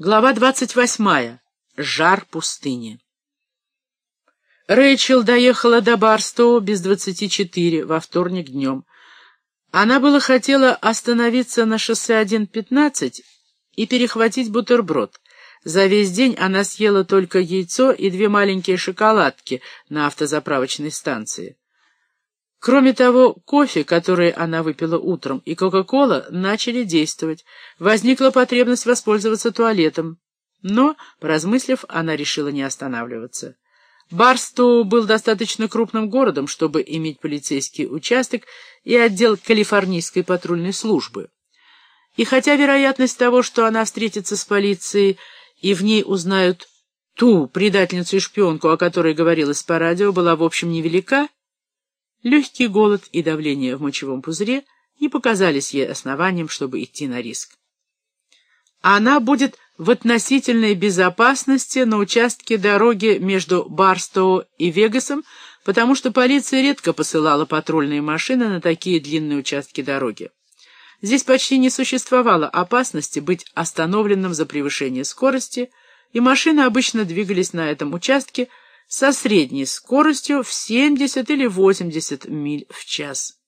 Глава двадцать восьмая. Жар пустыни. Рэйчел доехала до Барстоу без двадцати четыре во вторник днем. Она было хотела остановиться на шоссе 1.15 и перехватить бутерброд. За весь день она съела только яйцо и две маленькие шоколадки на автозаправочной станции. Кроме того, кофе, который она выпила утром, и Кока-Кола начали действовать. Возникла потребность воспользоваться туалетом. Но, поразмыслив, она решила не останавливаться. Барстоу был достаточно крупным городом, чтобы иметь полицейский участок и отдел калифорнийской патрульной службы. И хотя вероятность того, что она встретится с полицией и в ней узнают ту предательницу и шпионку, о которой говорилось по радио, была в общем невелика, Легкий голод и давление в мочевом пузыре не показались ей основанием, чтобы идти на риск. Она будет в относительной безопасности на участке дороги между Барстоу и Вегасом, потому что полиция редко посылала патрульные машины на такие длинные участки дороги. Здесь почти не существовало опасности быть остановленным за превышение скорости, и машины обычно двигались на этом участке со средней скоростью в 70 или 80 миль в час.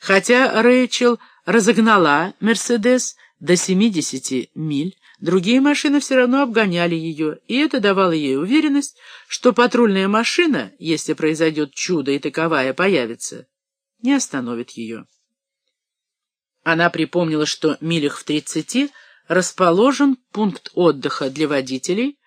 Хотя Рэйчел разогнала «Мерседес» до 70 миль, другие машины все равно обгоняли ее, и это давало ей уверенность, что патрульная машина, если произойдет чудо и таковая появится, не остановит ее. Она припомнила, что милях в 30 расположен пункт отдыха для водителей,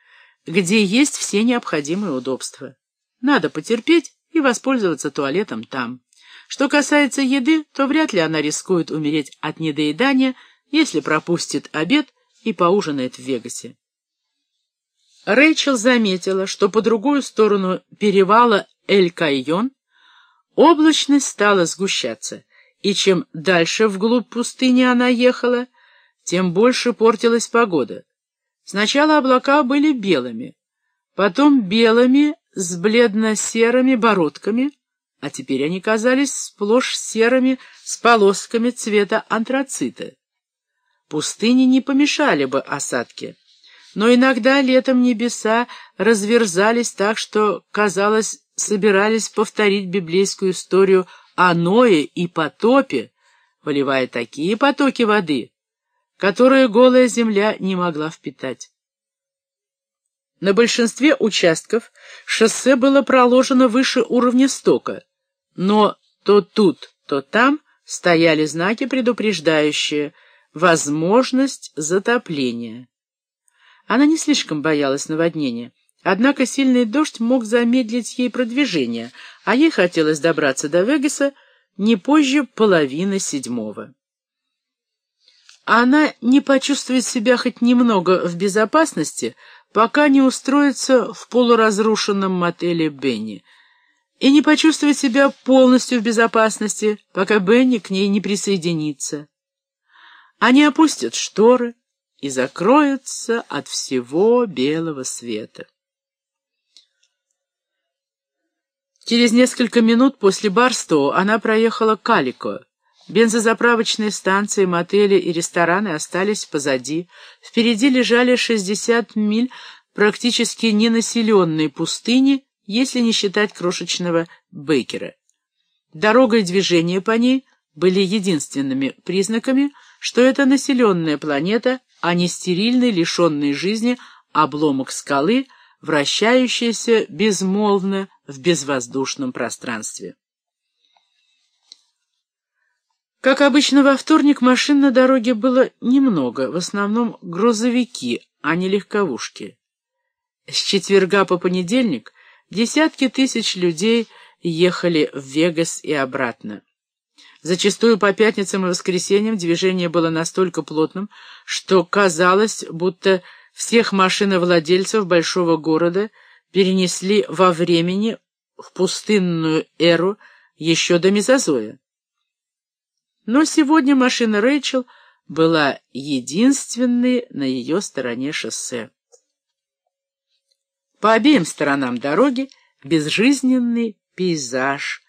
где есть все необходимые удобства. Надо потерпеть и воспользоваться туалетом там. Что касается еды, то вряд ли она рискует умереть от недоедания, если пропустит обед и поужинает в Вегасе. Рэйчел заметила, что по другую сторону перевала Эль-Кайон облачность стала сгущаться, и чем дальше вглубь пустыни она ехала, тем больше портилась погода. Сначала облака были белыми, потом белыми с бледно-серыми бородками, а теперь они казались сплошь серыми с полосками цвета антрацита. Пустыни не помешали бы осадке, но иногда летом небеса разверзались так, что, казалось, собирались повторить библейскую историю о Ное и потопе, выливая такие потоки воды, которые голая земля не могла впитать. На большинстве участков шоссе было проложено выше уровня стока, но то тут, то там стояли знаки, предупреждающие возможность затопления. Она не слишком боялась наводнения, однако сильный дождь мог замедлить ей продвижение, а ей хотелось добраться до Вегаса не позже половины седьмого она не почувствует себя хоть немного в безопасности, пока не устроится в полуразрушенном мотеле Бенни, и не почувствует себя полностью в безопасности, пока Бенни к ней не присоединится. Они опустят шторы и закроются от всего белого света. Через несколько минут после Барстоу она проехала Калико, Бензозаправочные станции, мотели и рестораны остались позади. Впереди лежали 60 миль практически ненаселенной пустыни, если не считать крошечного Бейкера. Дорога и движение по ней были единственными признаками, что это населенная планета, а не стерильный, лишенный жизни обломок скалы, вращающийся безмолвно в безвоздушном пространстве. Как обычно во вторник машин на дороге было немного, в основном грузовики, а не легковушки. С четверга по понедельник десятки тысяч людей ехали в Вегас и обратно. Зачастую по пятницам и воскресеньям движение было настолько плотным, что казалось, будто всех машиновладельцев большого города перенесли во времени в пустынную эру еще до мезозоя. Но сегодня машина Рэйчел была единственной на ее стороне шоссе. По обеим сторонам дороги безжизненный пейзаж,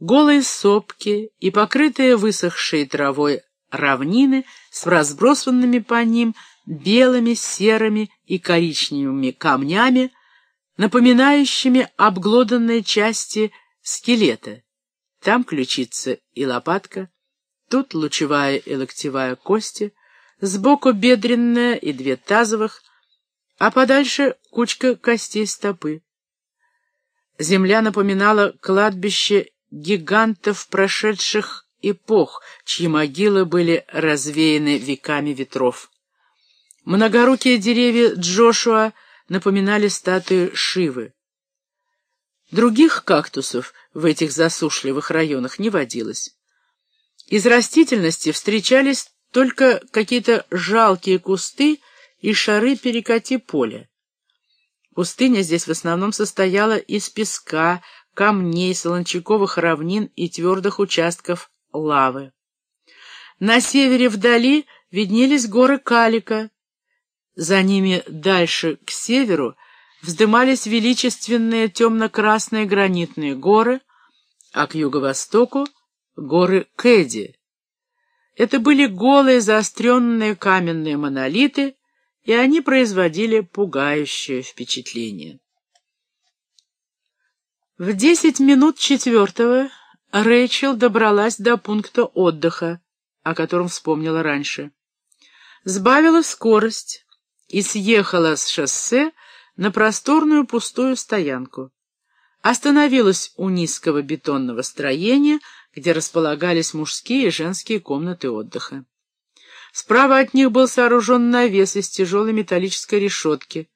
голые сопки и покрытые высохшей травой равнины с разбросанными по ним белыми, серыми и коричневыми камнями, напоминающими обглоданные части скелета. Там ключица и лопатка, тут лучевая и локтевая кости, сбоку бедренная и две тазовых, а подальше кучка костей стопы. Земля напоминала кладбище гигантов прошедших эпох, чьи могилы были развеяны веками ветров. Многорукие деревья Джошуа напоминали статуи Шивы. Других кактусов в этих засушливых районах не водилось. Из растительности встречались только какие-то жалкие кусты и шары перекати поля. Пустыня здесь в основном состояла из песка, камней, солончаковых равнин и твердых участков лавы. На севере вдали виднелись горы Калика. За ними дальше, к северу, вздымались величественные темно-красные гранитные горы, а к юго-востоку — горы Кэди. Это были голые заостренные каменные монолиты, и они производили пугающее впечатление. В десять минут четвертого Рэйчел добралась до пункта отдыха, о котором вспомнила раньше. Сбавила скорость и съехала с шоссе на просторную пустую стоянку. Остановилась у низкого бетонного строения, где располагались мужские и женские комнаты отдыха. Справа от них был сооружен навес из тяжелой металлической решетки.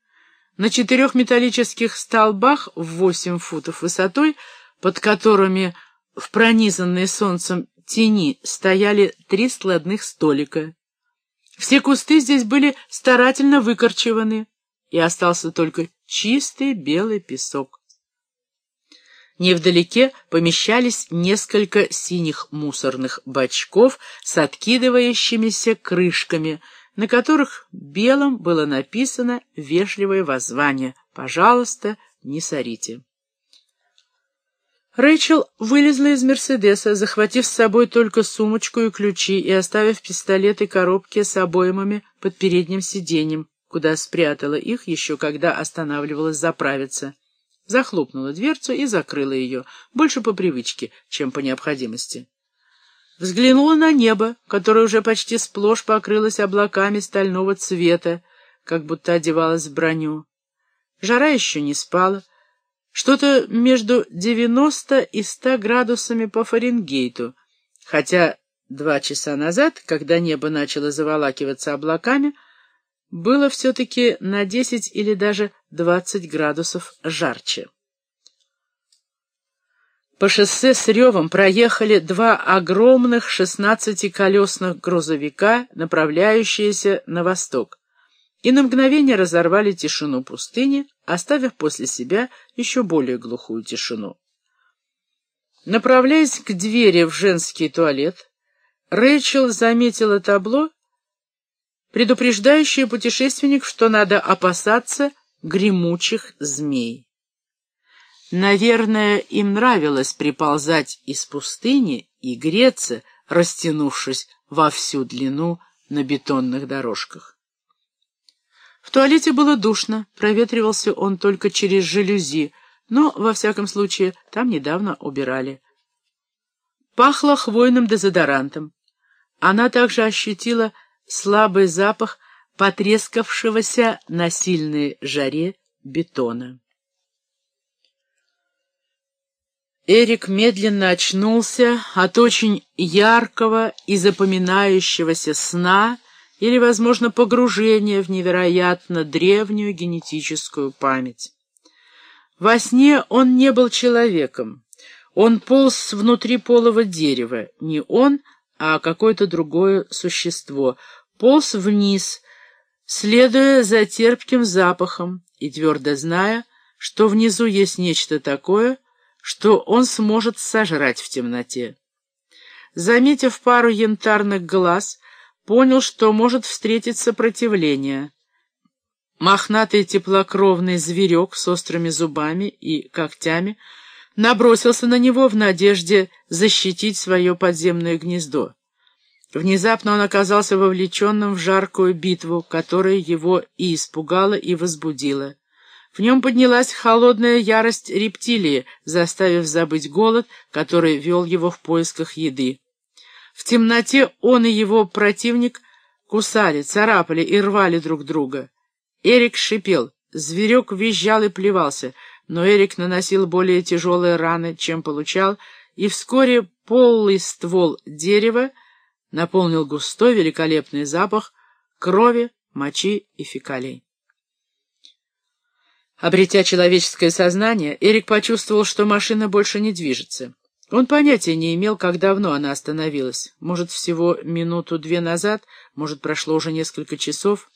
На четырех металлических столбах в восемь футов высотой, под которыми в пронизанной солнцем тени стояли три складных столика. Все кусты здесь были старательно выкорчеваны, и остался только чистый белый песок. Невдалеке помещались несколько синих мусорных бачков с откидывающимися крышками — на которых белым было написано вежливое воззвание «Пожалуйста, не сорите». Рэйчел вылезла из «Мерседеса», захватив с собой только сумочку и ключи и оставив пистолет и коробки с обоймами под передним сиденьем, куда спрятала их еще когда останавливалась заправиться. Захлопнула дверцу и закрыла ее, больше по привычке, чем по необходимости. Взглянула на небо, которое уже почти сплошь покрылось облаками стального цвета, как будто одевалось в броню. Жара еще не спала. Что-то между девяносто и ста градусами по Фаренгейту, хотя два часа назад, когда небо начало заволакиваться облаками, было все-таки на десять или даже двадцать градусов жарче. По шоссе с ревом проехали два огромных шестнадцатиколесных грузовика, направляющиеся на восток, и на мгновение разорвали тишину пустыни, оставив после себя еще более глухую тишину. Направляясь к двери в женский туалет, Рэйчел заметила табло, предупреждающее путешественник, что надо опасаться гремучих змей. Наверное, им нравилось приползать из пустыни и греться, растянувшись во всю длину на бетонных дорожках. В туалете было душно, проветривался он только через жалюзи, но, во всяком случае, там недавно убирали. Пахло хвойным дезодорантом. Она также ощутила слабый запах потрескавшегося на сильной жаре бетона. Эрик медленно очнулся от очень яркого и запоминающегося сна или, возможно, погружения в невероятно древнюю генетическую память. Во сне он не был человеком. Он полз внутри полого дерева. Не он, а какое-то другое существо. Полз вниз, следуя за терпким запахом и твердо зная, что внизу есть нечто такое — что он сможет сожрать в темноте. Заметив пару янтарных глаз, понял, что может встретить сопротивление. Мохнатый теплокровный зверек с острыми зубами и когтями набросился на него в надежде защитить свое подземное гнездо. Внезапно он оказался вовлеченным в жаркую битву, которая его и испугала, и возбудила. В нем поднялась холодная ярость рептилии, заставив забыть голод, который вел его в поисках еды. В темноте он и его противник кусали, царапали и рвали друг друга. Эрик шипел, зверек визжал и плевался, но Эрик наносил более тяжелые раны, чем получал, и вскоре полый ствол дерева наполнил густой великолепный запах крови, мочи и фекалий. Обретя человеческое сознание, Эрик почувствовал, что машина больше не движется. Он понятия не имел, как давно она остановилась. Может, всего минуту-две назад, может, прошло уже несколько часов.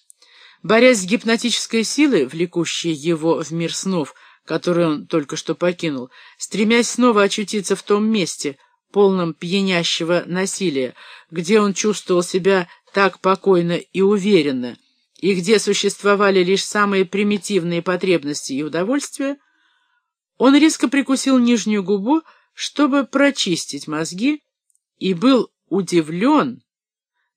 Борясь с гипнотической силой, влекущей его в мир снов, который он только что покинул, стремясь снова очутиться в том месте — полном пьянящего насилия, где он чувствовал себя так покойно и уверенно, и где существовали лишь самые примитивные потребности и удовольствия, он резко прикусил нижнюю губу, чтобы прочистить мозги, и был удивлен,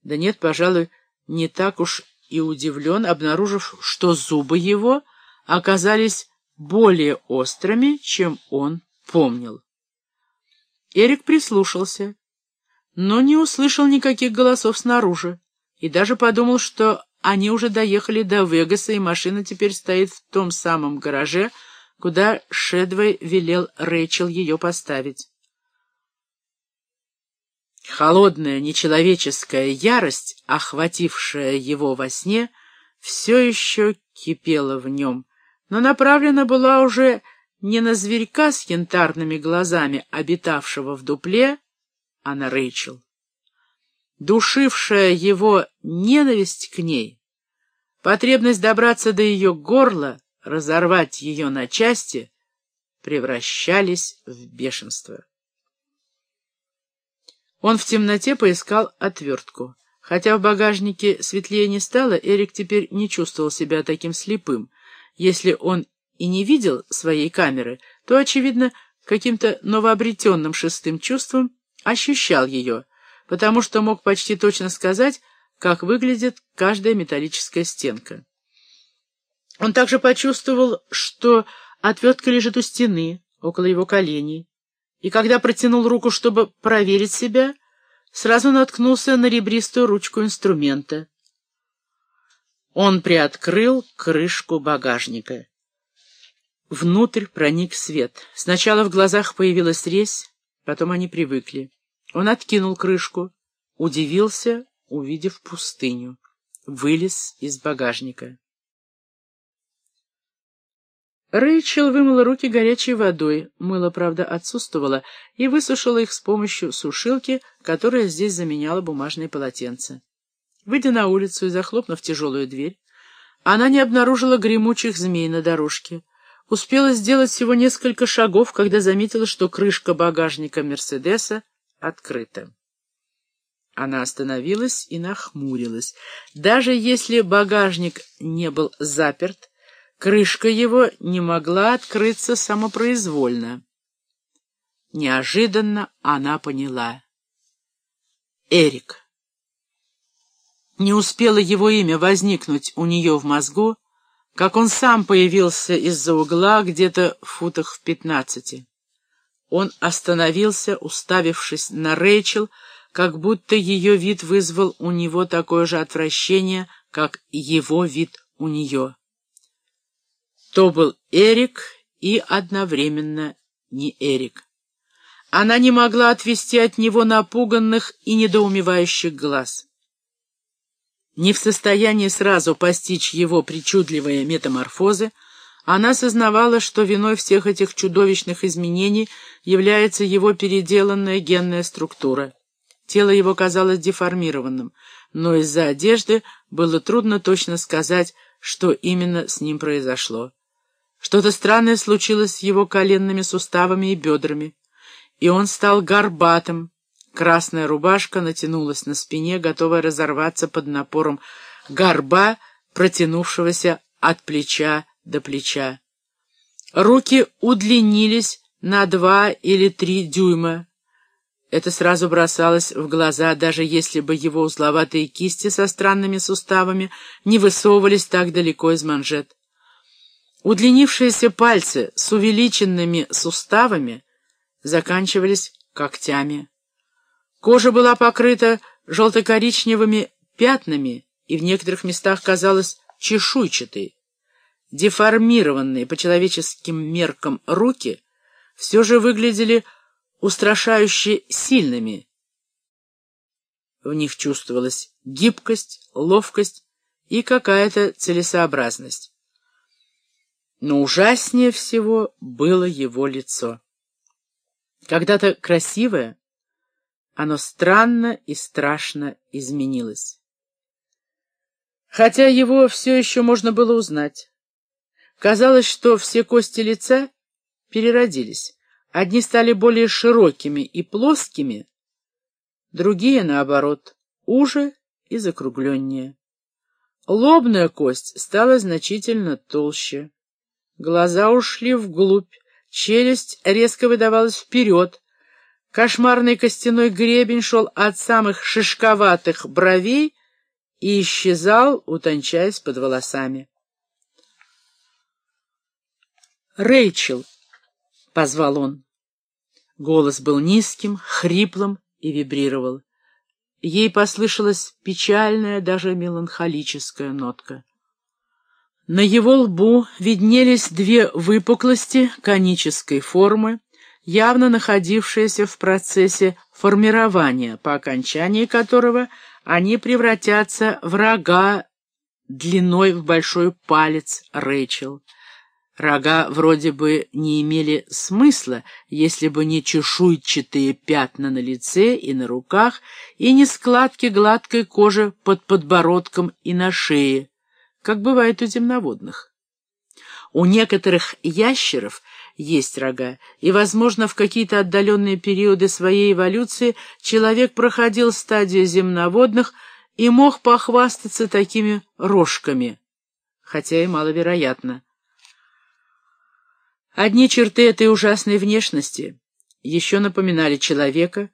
да нет, пожалуй, не так уж и удивлен, обнаружив, что зубы его оказались более острыми, чем он помнил. Эрик прислушался, но не услышал никаких голосов снаружи и даже подумал, что они уже доехали до Вегаса, и машина теперь стоит в том самом гараже, куда Шедвей велел Рэйчел ее поставить. Холодная, нечеловеческая ярость, охватившая его во сне, все еще кипела в нем, но направлена была уже не на зверька с янтарными глазами, обитавшего в дупле, а на Рэйчел. Душившая его ненависть к ней, потребность добраться до ее горла, разорвать ее на части, превращались в бешенство. Он в темноте поискал отвертку. Хотя в багажнике светлее не стало, Эрик теперь не чувствовал себя таким слепым. Если он и не видел своей камеры, то, очевидно, каким-то новообретенным шестым чувством ощущал ее, потому что мог почти точно сказать, как выглядит каждая металлическая стенка. Он также почувствовал, что отвертка лежит у стены, около его коленей, и когда протянул руку, чтобы проверить себя, сразу наткнулся на ребристую ручку инструмента. Он приоткрыл крышку багажника. Внутрь проник свет. Сначала в глазах появилась резь, потом они привыкли. Он откинул крышку, удивился, увидев пустыню. Вылез из багажника. Рэйчел вымыла руки горячей водой, мыло, правда, отсутствовало, и высушила их с помощью сушилки, которая здесь заменяла бумажные полотенца. Выйдя на улицу и захлопнув тяжелую дверь, она не обнаружила гремучих змей на дорожке, успела сделать всего несколько шагов, когда заметила, что крышка багажника «Мерседеса» открыта. Она остановилась и нахмурилась. Даже если багажник не был заперт, крышка его не могла открыться самопроизвольно. Неожиданно она поняла. Эрик. Не успело его имя возникнуть у нее в мозгу, как он сам появился из-за угла где-то в футах в пятнадцати. Он остановился, уставившись на Рэйчел, как будто ее вид вызвал у него такое же отвращение, как его вид у нее. То был Эрик и одновременно не Эрик. Она не могла отвести от него напуганных и недоумевающих глаз не в состоянии сразу постичь его причудливые метаморфозы, она сознавала, что виной всех этих чудовищных изменений является его переделанная генная структура. Тело его казалось деформированным, но из-за одежды было трудно точно сказать, что именно с ним произошло. Что-то странное случилось с его коленными суставами и бедрами, и он стал горбатым, Красная рубашка натянулась на спине, готовая разорваться под напором горба, протянувшегося от плеча до плеча. Руки удлинились на два или три дюйма. Это сразу бросалось в глаза, даже если бы его узловатые кисти со странными суставами не высовывались так далеко из манжет. Удлинившиеся пальцы с увеличенными суставами заканчивались когтями. Кожа была покрыта желто-коричневыми пятнами и в некоторых местах казалась чешуйчатой. Деформированные по человеческим меркам руки все же выглядели устрашающе сильными. В них чувствовалась гибкость, ловкость и какая-то целесообразность. Но ужаснее всего было его лицо. Когда-то красивое, оно странно и страшно изменилось. Хотя его все еще можно было узнать. Казалось, что все кости лица переродились. Одни стали более широкими и плоскими, другие, наоборот, уже и закругленнее. Лобная кость стала значительно толще. Глаза ушли вглубь, челюсть резко выдавалась вперед. Кошмарный костяной гребень шел от самых шишковатых бровей и исчезал, утончаясь под волосами. «Рэйчел!» — позвал он. Голос был низким, хриплым и вибрировал. Ей послышалась печальная, даже меланхолическая нотка. На его лбу виднелись две выпуклости конической формы, явно находившиеся в процессе формирования, по окончании которого они превратятся в рога длиной в большой палец Рэйчел. Рога вроде бы не имели смысла, если бы не чешуйчатые пятна на лице и на руках, и не складки гладкой кожи под подбородком и на шее, как бывает у земноводных. У некоторых ящеров есть рога, и, возможно, в какие-то отдаленные периоды своей эволюции человек проходил стадию земноводных и мог похвастаться такими рожками, хотя и маловероятно. Одни черты этой ужасной внешности еще напоминали человека,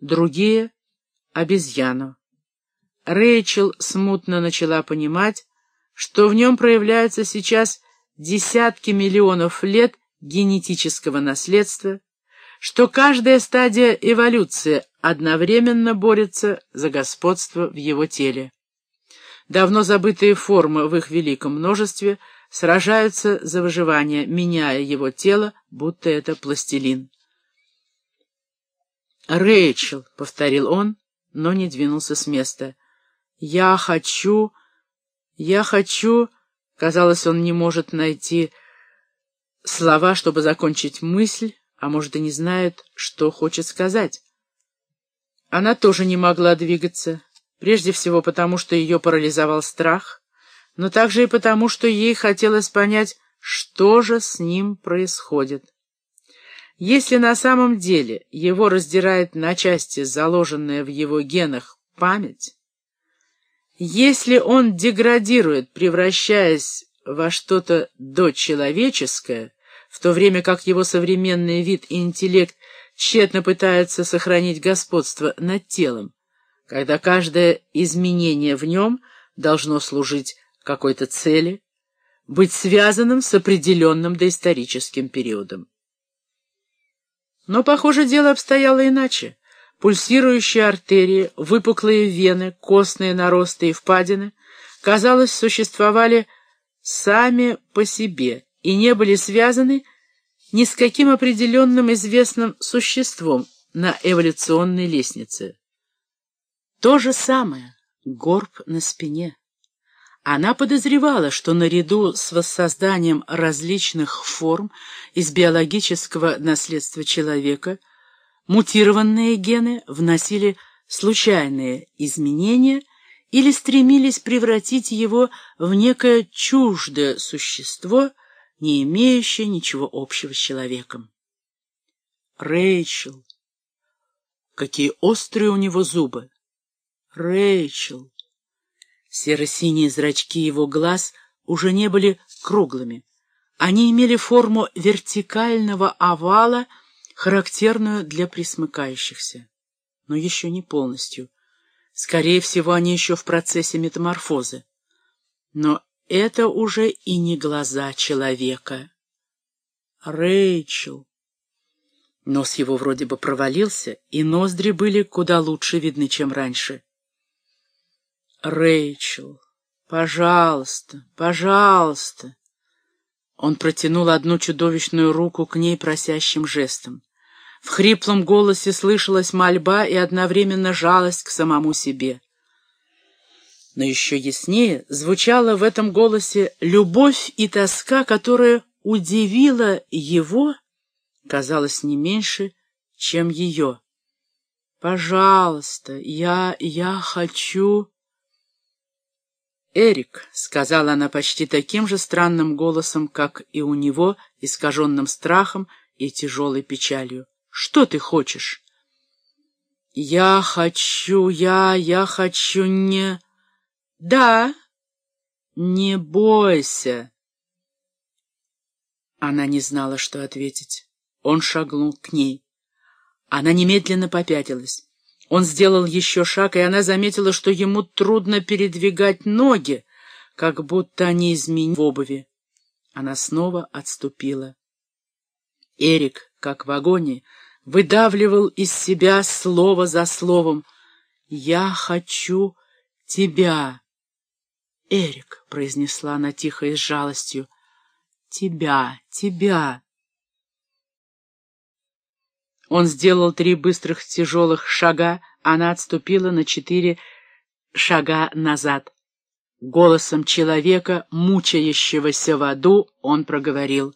другие — обезьяну. Рэйчел смутно начала понимать, что в нем проявляются сейчас десятки миллионов лет генетического наследства, что каждая стадия эволюции одновременно борется за господство в его теле. Давно забытые формы в их великом множестве — сражаются за выживание, меняя его тело, будто это пластилин. «Рэйчел», — повторил он, но не двинулся с места. «Я хочу... Я хочу...» Казалось, он не может найти слова, чтобы закончить мысль, а может и не знает, что хочет сказать. Она тоже не могла двигаться, прежде всего потому, что ее парализовал страх — но также и потому, что ей хотелось понять, что же с ним происходит. Если на самом деле его раздирает на части заложенная в его генах память, если он деградирует, превращаясь во что-то дочеловеческое, в то время как его современный вид и интеллект тщетно пытаются сохранить господство над телом, когда каждое изменение в нем должно служить какой-то цели, быть связанным с определенным доисторическим периодом. Но, похоже, дело обстояло иначе. Пульсирующие артерии, выпуклые вены, костные наросты и впадины, казалось, существовали сами по себе и не были связаны ни с каким определенным известным существом на эволюционной лестнице. То же самое — горб на спине. Она подозревала, что наряду с воссозданием различных форм из биологического наследства человека мутированные гены вносили случайные изменения или стремились превратить его в некое чуждое существо, не имеющее ничего общего с человеком. Рэйчел. Какие острые у него зубы. Рэйчел. Серо-синие зрачки его глаз уже не были круглыми. Они имели форму вертикального овала, характерную для присмыкающихся. но еще не полностью. Скорее всего, они еще в процессе метаморфозы. Но это уже и не глаза человека. Рэйчел. Нос его вроде бы провалился, и ноздри были куда лучше видны, чем раньше. Рэйчел, пожалуйста, пожалуйста. Он протянул одну чудовищную руку к ней просящим жестом. В хриплом голосе слышалась мольба и одновременно жалость к самому себе. Но еще яснее звучала в этом голосе любовь и тоска, которая удивила его, казалось, не меньше, чем ее. «Пожалуйста, я... я хочу...» «Эрик», — сказала она почти таким же странным голосом, как и у него, искаженным страхом и тяжелой печалью. Что ты хочешь? Я хочу, я, я хочу не... Да, не бойся. Она не знала, что ответить. Он шагнул к ней. Она немедленно попятилась. Он сделал еще шаг, и она заметила, что ему трудно передвигать ноги, как будто они изменили в обуви. Она снова отступила. Эрик, как в агонии, выдавливал из себя слово за словом. «Я хочу тебя!» «Эрик», — произнесла она тихо и с жалостью, — «тебя, тебя!» Он сделал три быстрых тяжелых шага, она отступила на четыре шага назад. Голосом человека, мучающегося в аду, он проговорил.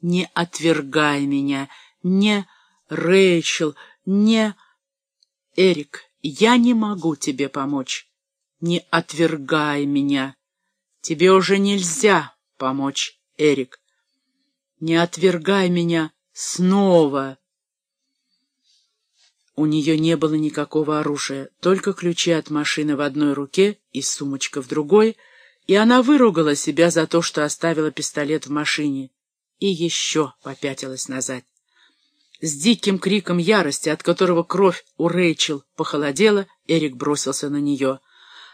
«Не отвергай меня, не...» Рэйчел, не... Эрик, я не могу тебе помочь. Не отвергай меня. Тебе уже нельзя помочь, Эрик. Не отвергай меня снова. У нее не было никакого оружия, только ключи от машины в одной руке и сумочка в другой, и она выругала себя за то, что оставила пистолет в машине, и еще попятилась назад. С диким криком ярости, от которого кровь у Рэйчел похолодела, Эрик бросился на нее.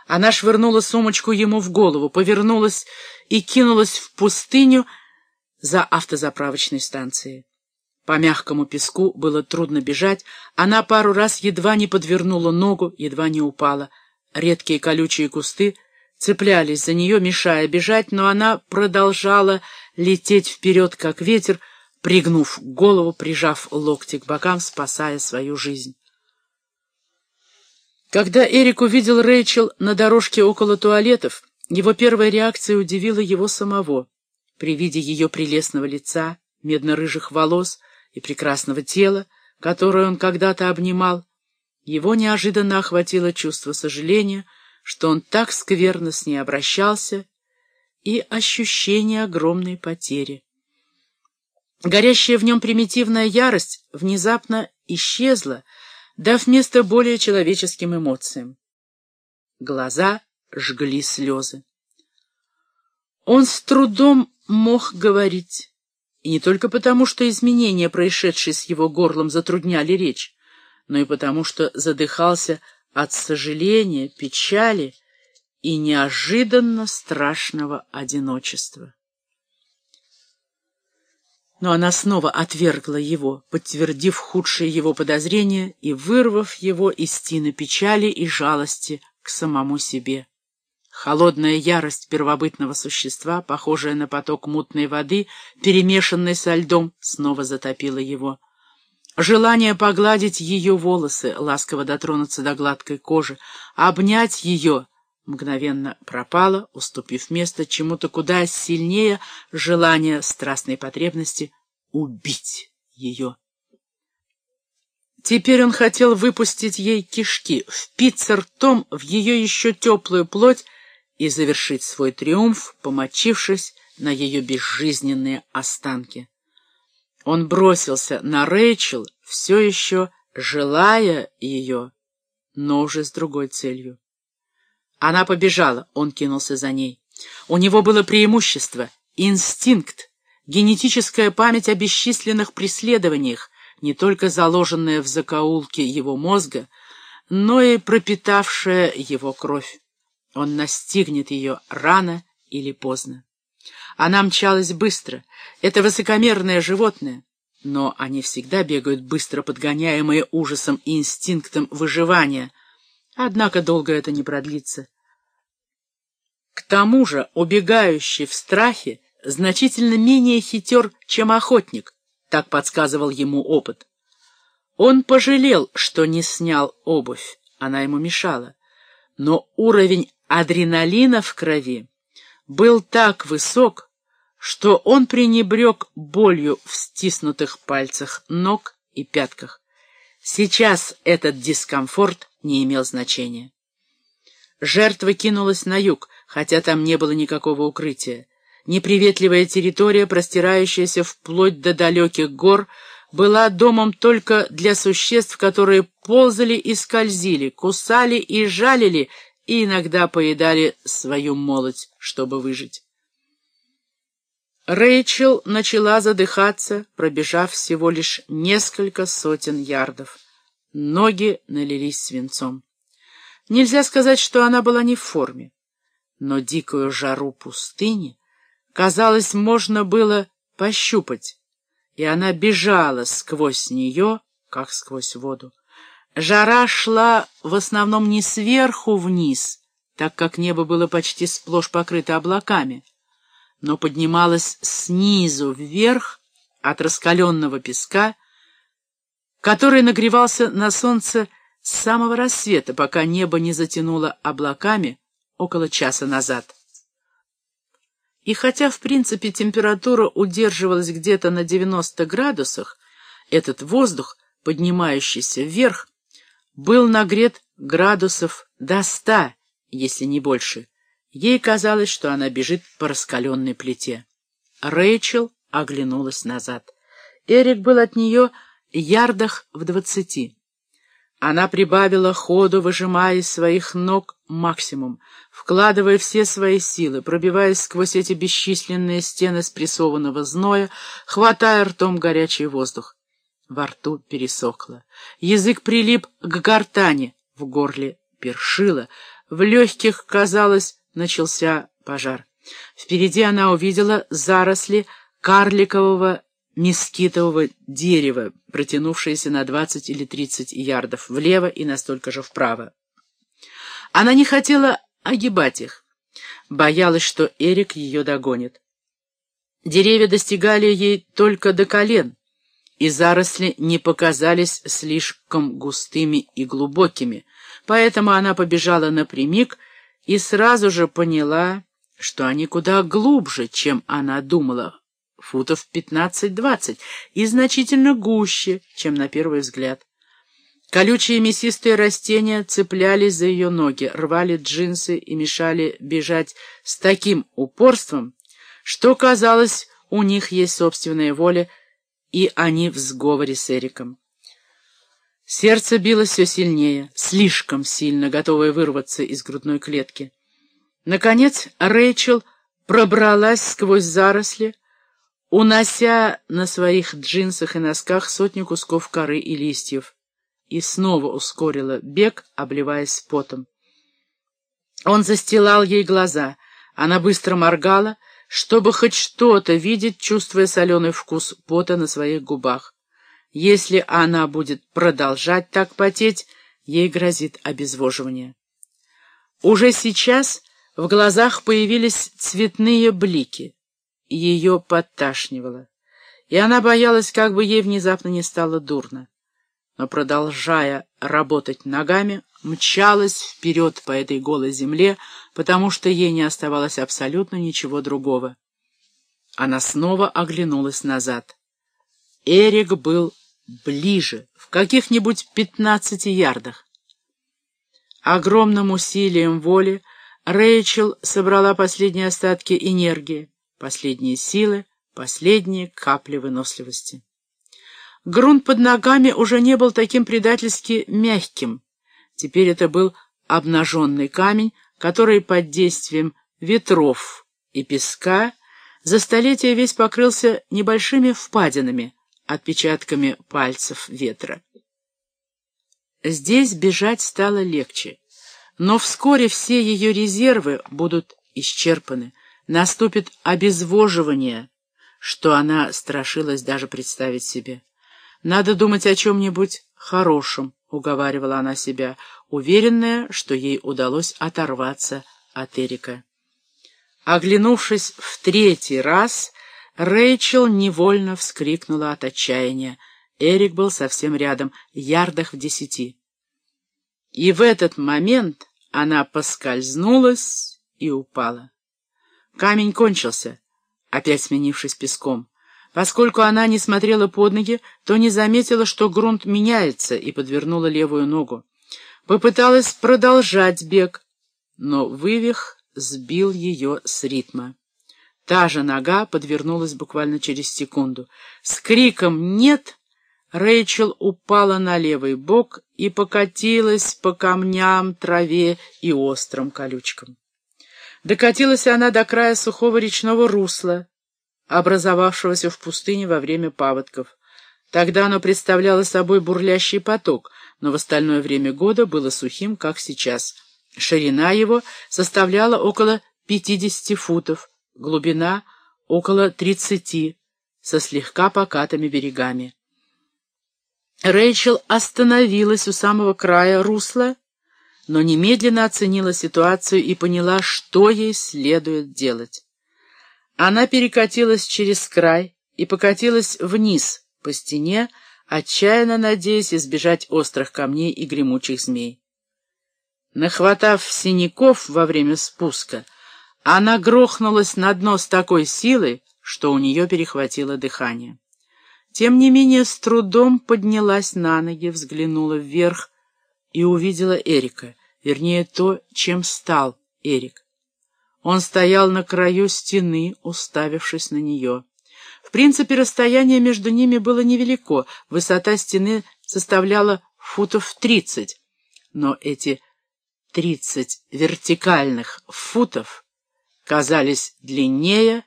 Она швырнула сумочку ему в голову, повернулась и кинулась в пустыню за автозаправочной станцией. По мягкому песку было трудно бежать, она пару раз едва не подвернула ногу, едва не упала. Редкие колючие кусты цеплялись за нее, мешая бежать, но она продолжала лететь вперед, как ветер, пригнув голову, прижав локти к бокам, спасая свою жизнь. Когда Эрик увидел Рэйчел на дорожке около туалетов, его первая реакция удивила его самого. При виде ее прелестного лица, медно-рыжих волос и прекрасного тела, которое он когда-то обнимал, его неожиданно охватило чувство сожаления, что он так скверно с ней обращался, и ощущение огромной потери. Горящая в нем примитивная ярость внезапно исчезла, дав место более человеческим эмоциям. Глаза жгли слезы. Он с трудом мог говорить, и не только потому, что изменения, происшедшие с его горлом, затрудняли речь, но и потому, что задыхался от сожаления, печали и неожиданно страшного одиночества. Но она снова отвергла его, подтвердив худшие его подозрения и вырвав его из тины печали и жалости к самому себе. Холодная ярость первобытного существа, похожая на поток мутной воды, перемешанной со льдом, снова затопила его. Желание погладить ее волосы, ласково дотронуться до гладкой кожи, обнять ее — мгновенно пропало, уступив место чему-то куда сильнее желания страстной потребности убить ее. Теперь он хотел выпустить ей кишки, впиться ртом в ее еще теплую плоть и завершить свой триумф, помочившись на ее безжизненные останки. Он бросился на Рэйчел, все еще желая ее, но уже с другой целью. Она побежала, он кинулся за ней. У него было преимущество, инстинкт, генетическая память о бесчисленных преследованиях, не только заложенная в закоулке его мозга, но и пропитавшая его кровь. Он настигнет ее рано или поздно. Она мчалась быстро. Это высокомерное животное. Но они всегда бегают быстро, подгоняемые ужасом и инстинктом выживания. Однако долго это не продлится. К тому же убегающий в страхе значительно менее хитер, чем охотник, так подсказывал ему опыт. Он пожалел, что не снял обувь, она ему мешала. Но уровень адреналина в крови был так высок, что он пренебрег болью в стиснутых пальцах ног и пятках. Сейчас этот дискомфорт не имел значения. Жертва кинулась на юг, хотя там не было никакого укрытия. Неприветливая территория, простирающаяся вплоть до далеких гор, была домом только для существ, которые ползали и скользили, кусали и жалили, и иногда поедали свою молоть, чтобы выжить. Рэйчел начала задыхаться, пробежав всего лишь несколько сотен ярдов. Ноги налились свинцом. Нельзя сказать, что она была не в форме, но дикую жару пустыни, казалось, можно было пощупать, и она бежала сквозь нее, как сквозь воду. Жара шла в основном не сверху вниз, так как небо было почти сплошь покрыто облаками, но поднималась снизу вверх от раскаленного песка, который нагревался на солнце с самого рассвета, пока небо не затянуло облаками около часа назад. И хотя, в принципе, температура удерживалась где-то на 90 градусах, этот воздух, поднимающийся вверх, был нагрет градусов до ста, если не больше, Ей казалось, что она бежит по раскаленной плите. Рэйчел оглянулась назад. Эрик был от нее ярдах в двадцати. Она прибавила ходу, выжимая из своих ног максимум, вкладывая все свои силы, пробиваясь сквозь эти бесчисленные стены спрессованного зноя, хватая ртом горячий воздух. Во рту пересохло. Язык прилип к гортани, в горле першило, в легких, казалось, начался пожар. Впереди она увидела заросли карликового мескитового дерева, протянувшиеся на двадцать или тридцать ярдов влево и настолько же вправо. Она не хотела огибать их, боялась, что Эрик ее догонит. Деревья достигали ей только до колен, и заросли не показались слишком густыми и глубокими, поэтому она побежала напрямик и сразу же поняла, что они куда глубже, чем она думала, футов пятнадцать-двадцать, и значительно гуще, чем на первый взгляд. Колючие мясистые растения цеплялись за ее ноги, рвали джинсы и мешали бежать с таким упорством, что, казалось, у них есть собственная воля, и они в сговоре с Эриком. Сердце билось все сильнее, слишком сильно, готовое вырваться из грудной клетки. Наконец Рэйчел пробралась сквозь заросли, унося на своих джинсах и носках сотни кусков коры и листьев, и снова ускорила бег, обливаясь потом. Он застилал ей глаза, она быстро моргала, чтобы хоть что-то видеть, чувствуя соленый вкус пота на своих губах. Если она будет продолжать так потеть, ей грозит обезвоживание. Уже сейчас в глазах появились цветные блики. Ее подташнивало, и она боялась, как бы ей внезапно не стало дурно. Но, продолжая работать ногами, мчалась вперед по этой голой земле, потому что ей не оставалось абсолютно ничего другого. Она снова оглянулась назад. Эрик был ближе, в каких-нибудь пятнадцати ярдах. Огромным усилием воли Рэйчел собрала последние остатки энергии, последние силы, последние капли выносливости. Грунт под ногами уже не был таким предательски мягким. Теперь это был обнаженный камень, который под действием ветров и песка за столетия весь покрылся небольшими впадинами — отпечатками пальцев ветра. Здесь бежать стало легче, но вскоре все ее резервы будут исчерпаны, наступит обезвоживание, что она страшилась даже представить себе. Надо думать о чем-нибудь хорошем, — уговаривала она себя, уверенная, что ей удалось оторваться от Эрика. Оглянувшись в третий раз, Рэйчел невольно вскрикнула от отчаяния. Эрик был совсем рядом, ярдах в десяти. И в этот момент она поскользнулась и упала. Камень кончился, опять сменившись песком. Поскольку она не смотрела под ноги, то не заметила, что грунт меняется, и подвернула левую ногу. Попыталась продолжать бег, но вывих сбил ее с ритма. Та же нога подвернулась буквально через секунду. С криком «Нет!» Рэйчел упала на левый бок и покатилась по камням, траве и острым колючкам. Докатилась она до края сухого речного русла, образовавшегося в пустыне во время паводков. Тогда оно представляло собой бурлящий поток, но в остальное время года было сухим, как сейчас. Ширина его составляла около 50 футов, глубина — около 30, со слегка покатыми берегами. Рэйчел остановилась у самого края русла, но немедленно оценила ситуацию и поняла, что ей следует делать. Она перекатилась через край и покатилась вниз по стене, отчаянно надеясь избежать острых камней и гремучих змей. Нахватав синяков во время спуска, она грохнулась на дно с такой силой, что у нее перехватило дыхание. Тем не менее, с трудом поднялась на ноги, взглянула вверх и увидела Эрика, вернее, то, чем стал Эрик. Он стоял на краю стены, уставившись на нее. В принципе, расстояние между ними было невелико, высота стены составляла футов тридцать, но эти тридцать вертикальных футов казались длиннее,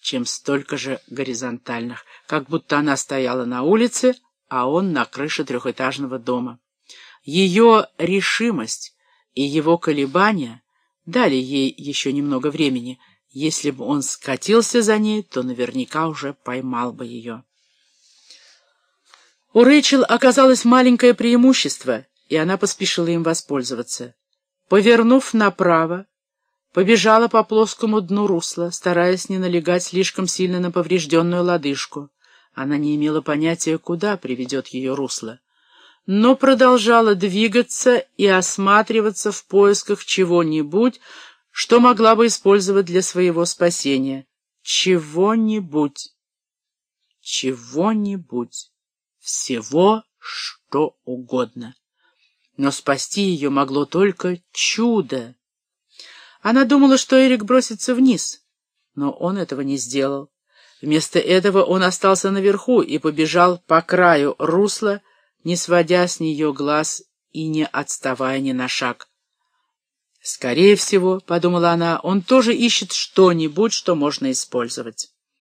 чем столько же горизонтальных, как будто она стояла на улице, а он на крыше трехэтажного дома. Ее решимость и его колебания дали ей еще немного времени. Если бы он скатился за ней, то наверняка уже поймал бы ее. У Рэйчел оказалось маленькое преимущество, и она поспешила им воспользоваться. Повернув направо, побежала по плоскому дну русла, стараясь не налегать слишком сильно на поврежденную лодыжку. Она не имела понятия, куда приведет ее русло но продолжала двигаться и осматриваться в поисках чего-нибудь, что могла бы использовать для своего спасения. Чего-нибудь. Чего-нибудь. Всего, что угодно. Но спасти ее могло только чудо. Она думала, что Эрик бросится вниз, но он этого не сделал. Вместо этого он остался наверху и побежал по краю русла, не сводя с нее глаз и не отставая ни на шаг. «Скорее всего, — подумала она, — он тоже ищет что-нибудь, что можно использовать».